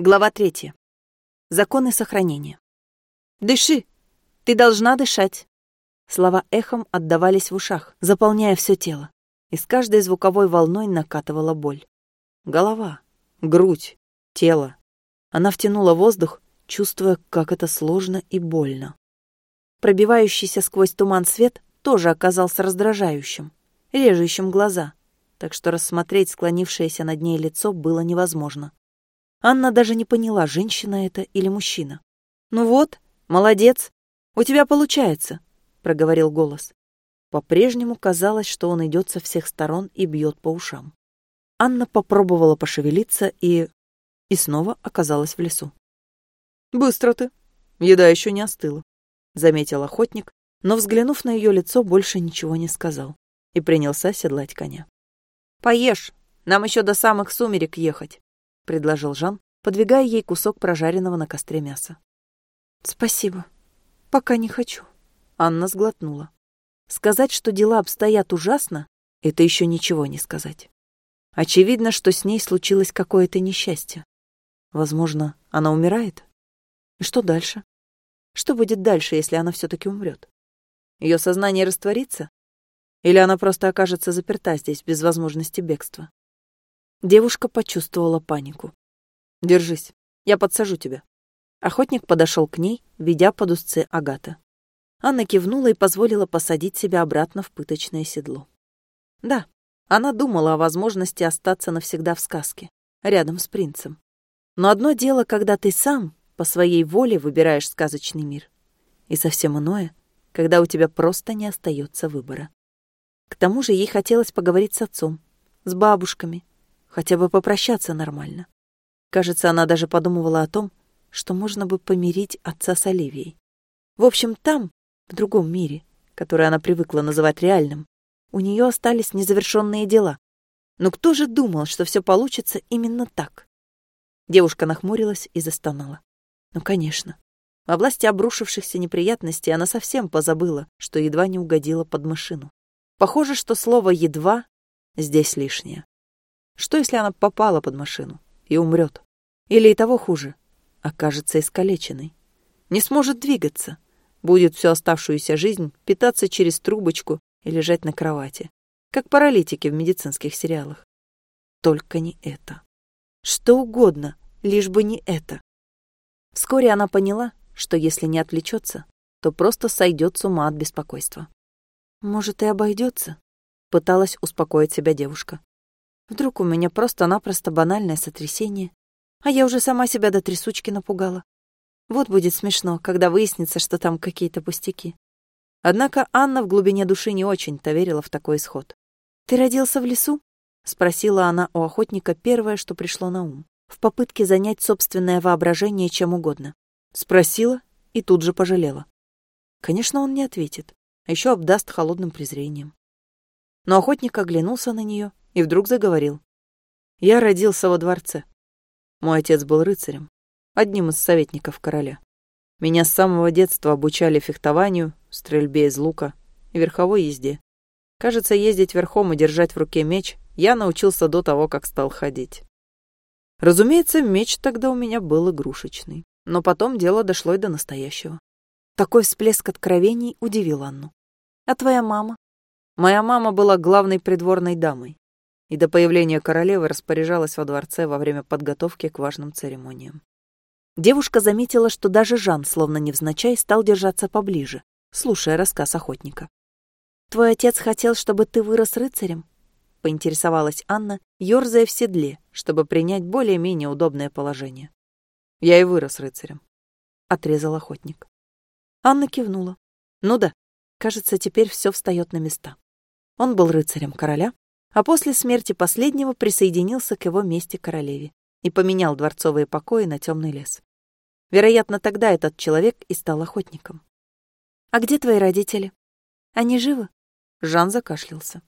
Глава третья. Законы сохранения. «Дыши! Ты должна дышать!» Слова эхом отдавались в ушах, заполняя все тело, и с каждой звуковой волной накатывала боль. Голова, грудь, тело. Она втянула воздух, чувствуя, как это сложно и больно. Пробивающийся сквозь туман свет тоже оказался раздражающим, режущим глаза, так что рассмотреть склонившееся над ней лицо было невозможно. Анна даже не поняла, женщина это или мужчина. «Ну вот, молодец, у тебя получается», — проговорил голос. По-прежнему казалось, что он идет со всех сторон и бьет по ушам. Анна попробовала пошевелиться и... и снова оказалась в лесу. «Быстро ты. Еда еще не остыла», — заметил охотник, но, взглянув на ее лицо, больше ничего не сказал и принялся седлать коня. «Поешь, нам еще до самых сумерек ехать», предложил Жан, подвигая ей кусок прожаренного на костре мяса. «Спасибо. Пока не хочу». Анна сглотнула. Сказать, что дела обстоят ужасно, это еще ничего не сказать. Очевидно, что с ней случилось какое-то несчастье. Возможно, она умирает? И что дальше? Что будет дальше, если она все-таки умрет? Ее сознание растворится? Или она просто окажется заперта здесь без возможности бегства? Девушка почувствовала панику. «Держись, я подсажу тебя». Охотник подошел к ней, ведя под узцы Агата. Анна кивнула и позволила посадить себя обратно в пыточное седло. Да, она думала о возможности остаться навсегда в сказке, рядом с принцем. Но одно дело, когда ты сам по своей воле выбираешь сказочный мир, и совсем иное, когда у тебя просто не остается выбора. К тому же ей хотелось поговорить с отцом, с бабушками, хотя бы попрощаться нормально. Кажется, она даже подумывала о том, что можно бы помирить отца с Оливией. В общем, там, в другом мире, который она привыкла называть реальным, у нее остались незавершенные дела. Но кто же думал, что все получится именно так? Девушка нахмурилась и застонала. Ну, конечно. В области обрушившихся неприятностей она совсем позабыла, что едва не угодила под машину. Похоже, что слово «едва» здесь лишнее. Что, если она попала под машину и умрет? Или и того хуже, окажется искалеченной? Не сможет двигаться, будет всю оставшуюся жизнь питаться через трубочку и лежать на кровати, как паралитики в медицинских сериалах. Только не это. Что угодно, лишь бы не это. Вскоре она поняла, что если не отвлечется, то просто сойдет с ума от беспокойства. «Может, и обойдется?» — пыталась успокоить себя девушка. Вдруг у меня просто-напросто банальное сотрясение, а я уже сама себя до трясучки напугала. Вот будет смешно, когда выяснится, что там какие-то пустяки. Однако Анна в глубине души не очень-то верила в такой исход. «Ты родился в лесу?» — спросила она у охотника первое, что пришло на ум, в попытке занять собственное воображение чем угодно. Спросила и тут же пожалела. Конечно, он не ответит, а еще обдаст холодным презрением. Но охотник оглянулся на нее и вдруг заговорил. «Я родился во дворце. Мой отец был рыцарем, одним из советников короля. Меня с самого детства обучали фехтованию, стрельбе из лука верховой езде. Кажется, ездить верхом и держать в руке меч я научился до того, как стал ходить. Разумеется, меч тогда у меня был игрушечный, но потом дело дошло и до настоящего. Такой всплеск откровений удивил Анну. «А твоя мама?» Моя мама была главной придворной дамой и до появления королевы распоряжалась во дворце во время подготовки к важным церемониям. Девушка заметила, что даже Жан, словно невзначай, стал держаться поближе, слушая рассказ охотника. «Твой отец хотел, чтобы ты вырос рыцарем?» — поинтересовалась Анна, ёрзая в седле, чтобы принять более-менее удобное положение. «Я и вырос рыцарем», — отрезал охотник. Анна кивнула. «Ну да, кажется, теперь все встает на места. Он был рыцарем короля, а после смерти последнего присоединился к его месте королеве и поменял дворцовые покои на темный лес. Вероятно, тогда этот человек и стал охотником. «А где твои родители? Они живы?» Жан закашлялся.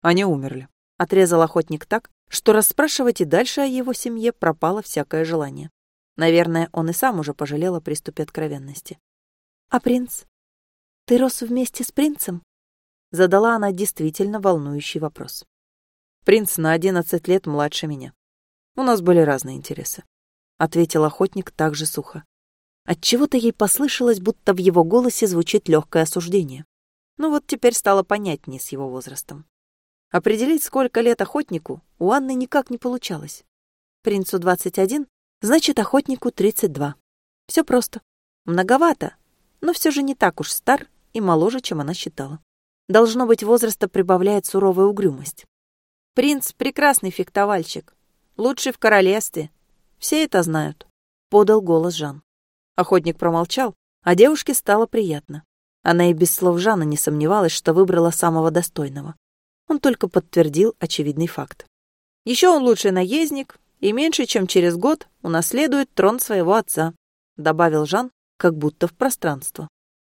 «Они умерли», — отрезал охотник так, что расспрашивать и дальше о его семье пропало всякое желание. Наверное, он и сам уже пожалел о приступе откровенности. «А принц? Ты рос вместе с принцем?» Задала она действительно волнующий вопрос. Принц на одиннадцать лет младше меня. У нас были разные интересы. ответил охотник так же сухо. Отчего-то ей послышалось, будто в его голосе звучит легкое осуждение. Ну вот теперь стало понятнее с его возрастом. Определить, сколько лет охотнику, у Анны никак не получалось. Принцу 21, значит, охотнику 32. Все просто. Многовато, но все же не так уж стар и моложе, чем она считала. Должно быть, возраста прибавляет суровая угрюмость. Принц — прекрасный фехтовальщик, лучший в королевстве. Все это знают, — подал голос Жан. Охотник промолчал, а девушке стало приятно. Она и без слов Жана не сомневалась, что выбрала самого достойного. Он только подтвердил очевидный факт. Еще он лучший наездник и меньше, чем через год, унаследует трон своего отца, добавил Жан, как будто в пространство.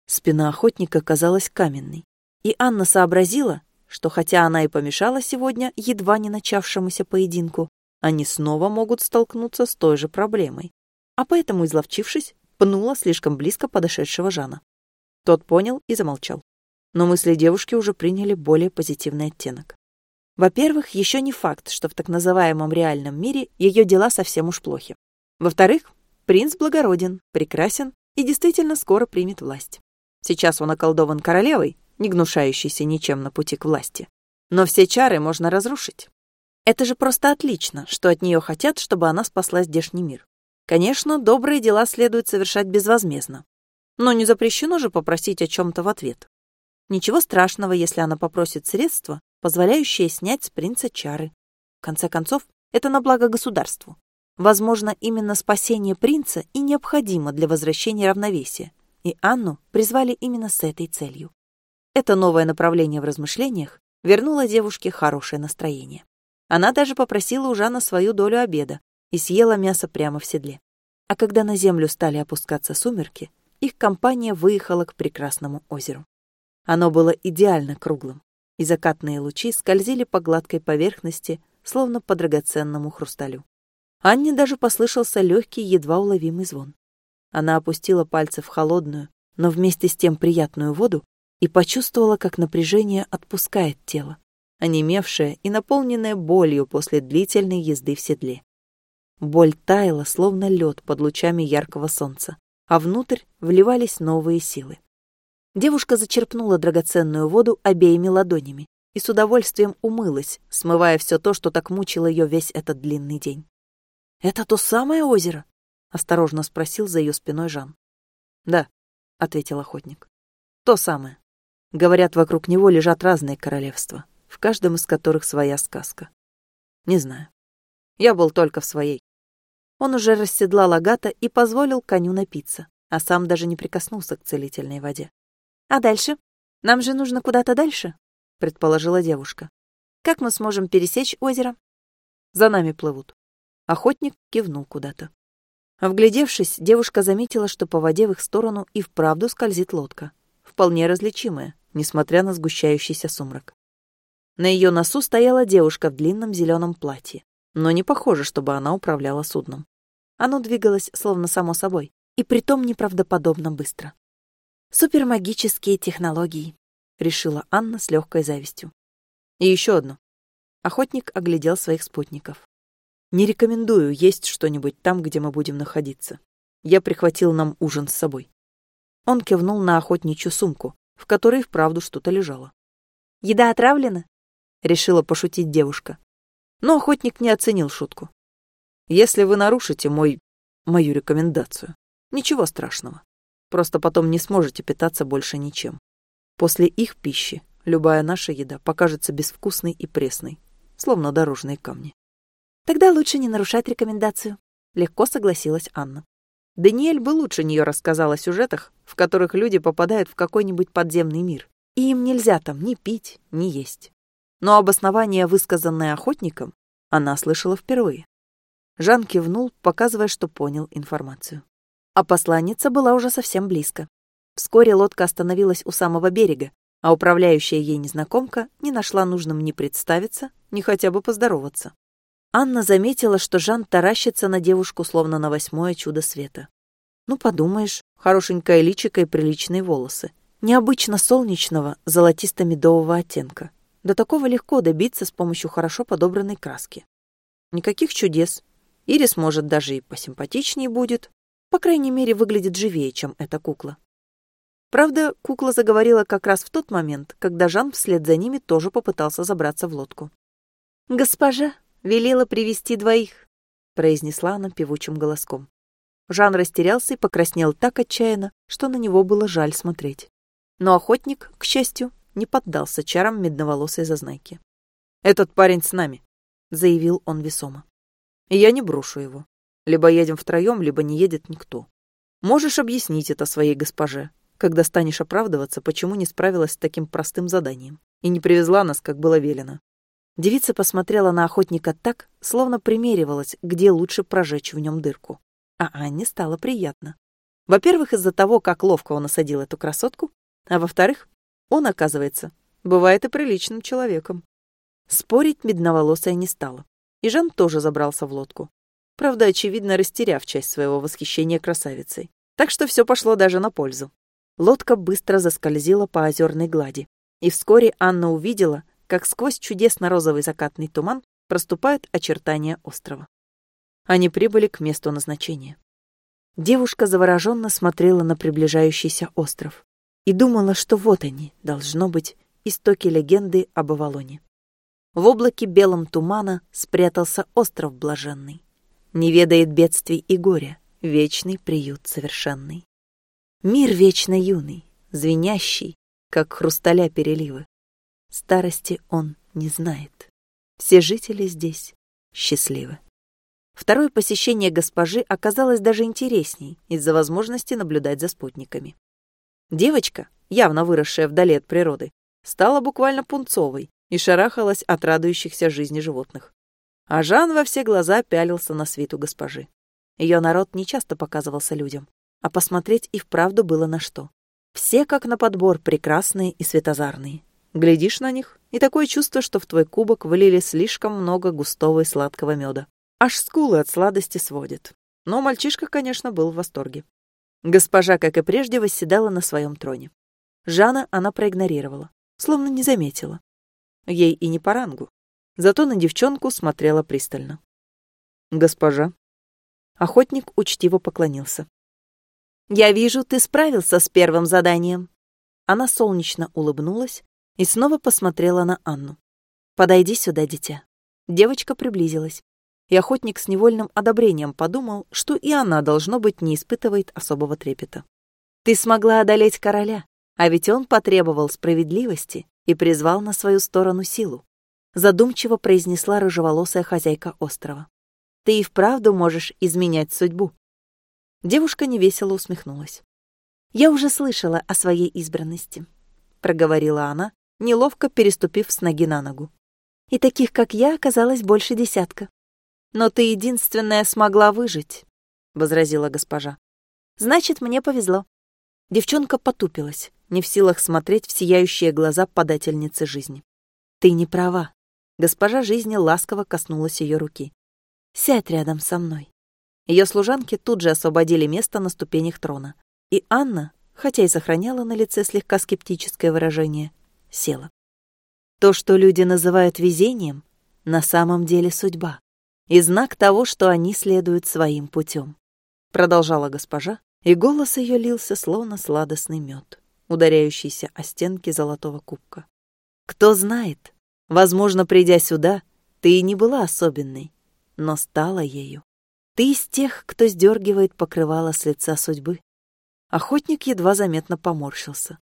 Спина охотника казалась каменной, и Анна сообразила, что хотя она и помешала сегодня едва не начавшемуся поединку, они снова могут столкнуться с той же проблемой. А поэтому, изловчившись, пнула слишком близко подошедшего Жана. Тот понял и замолчал. Но мысли девушки уже приняли более позитивный оттенок. Во-первых, еще не факт, что в так называемом реальном мире ее дела совсем уж плохи. Во-вторых, принц благороден, прекрасен и действительно скоро примет власть. Сейчас он околдован королевой, не гнушающейся ничем на пути к власти. Но все чары можно разрушить. Это же просто отлично, что от нее хотят, чтобы она спасла здешний мир. Конечно, добрые дела следует совершать безвозмездно. Но не запрещено же попросить о чем-то в ответ. Ничего страшного, если она попросит средства, позволяющие снять с принца чары. В конце концов, это на благо государству. Возможно, именно спасение принца и необходимо для возвращения равновесия, и Анну призвали именно с этой целью. Это новое направление в размышлениях вернуло девушке хорошее настроение. Она даже попросила у Жана свою долю обеда и съела мясо прямо в седле. А когда на землю стали опускаться сумерки, их компания выехала к прекрасному озеру. Оно было идеально круглым, и закатные лучи скользили по гладкой поверхности, словно по драгоценному хрусталю. Анне даже послышался легкий, едва уловимый звон. Она опустила пальцы в холодную, но вместе с тем приятную воду и почувствовала, как напряжение отпускает тело, онемевшее и наполненное болью после длительной езды в седле. Боль таяла, словно лед под лучами яркого солнца, а внутрь вливались новые силы. Девушка зачерпнула драгоценную воду обеими ладонями и с удовольствием умылась, смывая все то, что так мучило ее весь этот длинный день. «Это то самое озеро?» Осторожно спросил за ее спиной Жан. Да, ответил охотник. То самое. Говорят, вокруг него лежат разные королевства, в каждом из которых своя сказка. Не знаю. Я был только в своей. Он уже расседлал Агата и позволил коню напиться, а сам даже не прикоснулся к целительной воде. А дальше? Нам же нужно куда-то дальше, предположила девушка. Как мы сможем пересечь озеро? За нами плывут. Охотник кивнул куда-то. Вглядевшись, девушка заметила, что по воде в их сторону и вправду скользит лодка, вполне различимая, несмотря на сгущающийся сумрак. На ее носу стояла девушка в длинном зеленом платье, но не похоже, чтобы она управляла судном. Оно двигалось словно само собой, и притом неправдоподобно быстро. «Супермагические технологии», — решила Анна с легкой завистью. «И еще одно». Охотник оглядел своих спутников. Не рекомендую есть что-нибудь там, где мы будем находиться. Я прихватил нам ужин с собой. Он кивнул на охотничью сумку, в которой вправду что-то лежало. «Еда отравлена?» — решила пошутить девушка. Но охотник не оценил шутку. «Если вы нарушите мой... мою рекомендацию, ничего страшного. Просто потом не сможете питаться больше ничем. После их пищи любая наша еда покажется безвкусной и пресной, словно дорожные камни. Тогда лучше не нарушать рекомендацию. Легко согласилась Анна. Даниэль бы лучше нее рассказал о сюжетах, в которых люди попадают в какой-нибудь подземный мир, и им нельзя там ни пить, ни есть. Но обоснование, высказанное охотником, она слышала впервые. Жан кивнул, показывая, что понял информацию. А посланница была уже совсем близко. Вскоре лодка остановилась у самого берега, а управляющая ей незнакомка не нашла нужным ни представиться, ни хотя бы поздороваться. Анна заметила, что Жан таращится на девушку, словно на восьмое чудо света. Ну, подумаешь, хорошенькое личико и приличные волосы. Необычно солнечного, золотисто-медового оттенка. До такого легко добиться с помощью хорошо подобранной краски. Никаких чудес, Ирис, может, даже и посимпатичнее будет. По крайней мере, выглядит живее, чем эта кукла. Правда, кукла заговорила как раз в тот момент, когда Жан вслед за ними тоже попытался забраться в лодку. «Госпожа велела привести двоих», — произнесла она певучим голоском. Жан растерялся и покраснел так отчаянно, что на него было жаль смотреть. Но охотник, к счастью, не поддался чарам медноволосой зазнайки. «Этот парень с нами», — заявил он весомо. «И я не брошу его. Либо едем втроем, либо не едет никто. Можешь объяснить это своей госпоже, когда станешь оправдываться, почему не справилась с таким простым заданием и не привезла нас, как было велено. Девица посмотрела на охотника так, словно примеривалась, где лучше прожечь в нем дырку. А Анне стало приятно. Во-первых, из-за того, как ловко он осадил эту красотку, а во-вторых, он, оказывается, бывает и приличным человеком. Спорить медноволосая не стала. И Жан тоже забрался в лодку. Правда, очевидно, растеряв часть своего восхищения красавицей. Так что все пошло даже на пользу. Лодка быстро заскользила по озерной глади, и вскоре Анна увидела, как сквозь чудесно-розовый закатный туман проступают очертания острова. Они прибыли к месту назначения. Девушка завороженно смотрела на приближающийся остров и думала, что вот они, должно быть, истоки легенды об Авалоне. В облаке белом тумана спрятался остров блаженный. Не ведает бедствий и горя, вечный приют совершенный. Мир вечно юный, звенящий, как хрусталя переливы. Старости он не знает. Все жители здесь счастливы. Второе посещение госпожи оказалось даже интересней из-за возможности наблюдать за спутниками. Девочка, явно выросшая вдали от природы, стала буквально пунцовой и шарахалась от радующихся жизни животных. А Жан во все глаза пялился на свиту госпожи. Ее народ нечасто показывался людям, а посмотреть и вправду было на что. Все как на подбор прекрасные и светозарные. Глядишь на них, и такое чувство, что в твой кубок вылили слишком много густого и сладкого меда. Аж скулы от сладости сводит. Но мальчишка, конечно, был в восторге. Госпожа, как и прежде, восседала на своем троне. Жана она проигнорировала, словно не заметила. Ей и не по рангу. Зато на девчонку смотрела пристально. «Госпожа». Охотник учтиво поклонился. «Я вижу, ты справился с первым заданием». Она солнечно улыбнулась и снова посмотрела на Анну. «Подойди сюда, дитя». Девочка приблизилась, и охотник с невольным одобрением подумал, что и она, должно быть, не испытывает особого трепета. «Ты смогла одолеть короля, а ведь он потребовал справедливости и призвал на свою сторону силу», задумчиво произнесла рыжеволосая хозяйка острова. «Ты и вправду можешь изменять судьбу». Девушка невесело усмехнулась. «Я уже слышала о своей избранности», — проговорила она, неловко переступив с ноги на ногу. «И таких, как я, оказалось больше десятка. Но ты единственная смогла выжить», — возразила госпожа. «Значит, мне повезло». Девчонка потупилась, не в силах смотреть в сияющие глаза подательницы жизни. «Ты не права». Госпожа жизни ласково коснулась ее руки. «Сядь рядом со мной». Ее служанки тут же освободили место на ступенях трона. И Анна, хотя и сохраняла на лице слегка скептическое выражение, села. То, что люди называют везением, на самом деле судьба. И знак того, что они следуют своим путем. Продолжала госпожа, и голос ее лился, словно сладостный мед, ударяющийся о стенки золотого кубка. Кто знает, возможно, придя сюда, ты и не была особенной, но стала ею. Ты из тех, кто сдергивает покрывало с лица судьбы. Охотник едва заметно поморщился.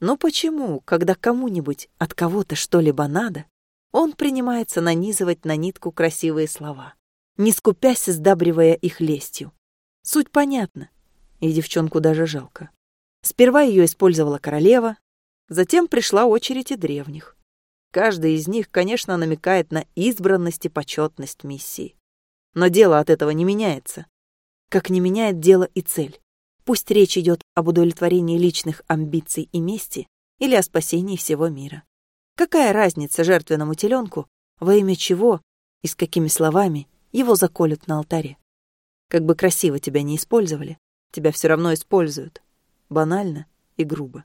Но почему, когда кому-нибудь от кого-то что-либо надо, он принимается нанизывать на нитку красивые слова, не скупясь, сдабривая их лестью? Суть понятна, и девчонку даже жалко. Сперва ее использовала королева, затем пришла очередь и древних. Каждый из них, конечно, намекает на избранность и почетность миссии. Но дело от этого не меняется. Как не меняет дело и цель. Пусть речь идет об удовлетворении личных амбиций и мести или о спасении всего мира. Какая разница жертвенному теленку, во имя чего и с какими словами его заколют на алтаре? Как бы красиво тебя не использовали, тебя все равно используют. Банально и грубо.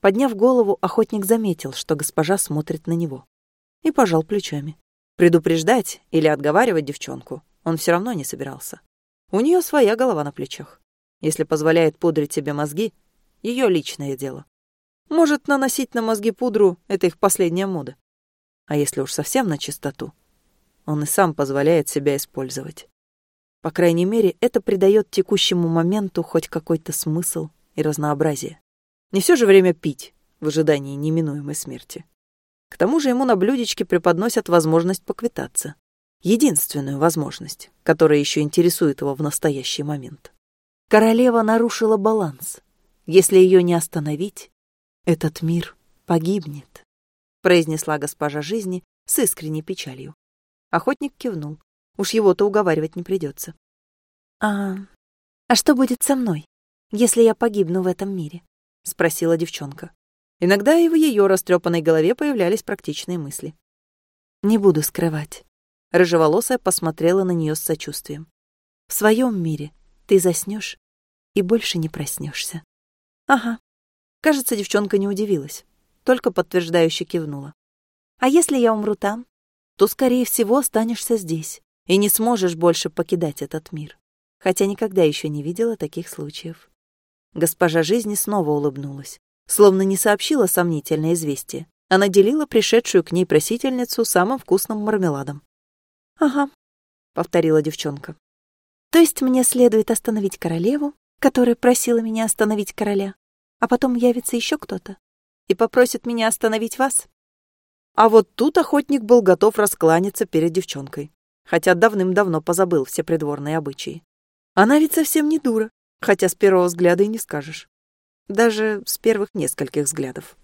Подняв голову, охотник заметил, что госпожа смотрит на него. И пожал плечами. Предупреждать или отговаривать девчонку он все равно не собирался. У нее своя голова на плечах. Если позволяет пудрить себе мозги, ее личное дело. Может, наносить на мозги пудру — это их последняя мода. А если уж совсем на чистоту, он и сам позволяет себя использовать. По крайней мере, это придает текущему моменту хоть какой-то смысл и разнообразие. Не все же время пить в ожидании неминуемой смерти. К тому же ему на блюдечке преподносят возможность поквитаться. Единственную возможность, которая еще интересует его в настоящий момент. Королева нарушила баланс. Если ее не остановить, этот мир погибнет, произнесла госпожа жизни с искренней печалью. Охотник кивнул. Уж его-то уговаривать не придется. А, а что будет со мной, если я погибну в этом мире? спросила девчонка. Иногда и в ее растрепанной голове появлялись практичные мысли. Не буду скрывать. Рыжеволосая посмотрела на нее с сочувствием. В своем мире ты заснешь и больше не проснешься. Ага. Кажется, девчонка не удивилась, только подтверждающе кивнула. А если я умру там, то, скорее всего, останешься здесь и не сможешь больше покидать этот мир. Хотя никогда еще не видела таких случаев. Госпожа жизни снова улыбнулась, словно не сообщила сомнительное известие. Она делила пришедшую к ней просительницу самым вкусным мармеладом. «Ага», — повторила девчонка. «То есть мне следует остановить королеву, которая просила меня остановить короля, а потом явится еще кто-то и попросит меня остановить вас?» А вот тут охотник был готов раскланяться перед девчонкой, хотя давным-давно позабыл все придворные обычаи. Она ведь совсем не дура, хотя с первого взгляда и не скажешь. Даже с первых нескольких взглядов.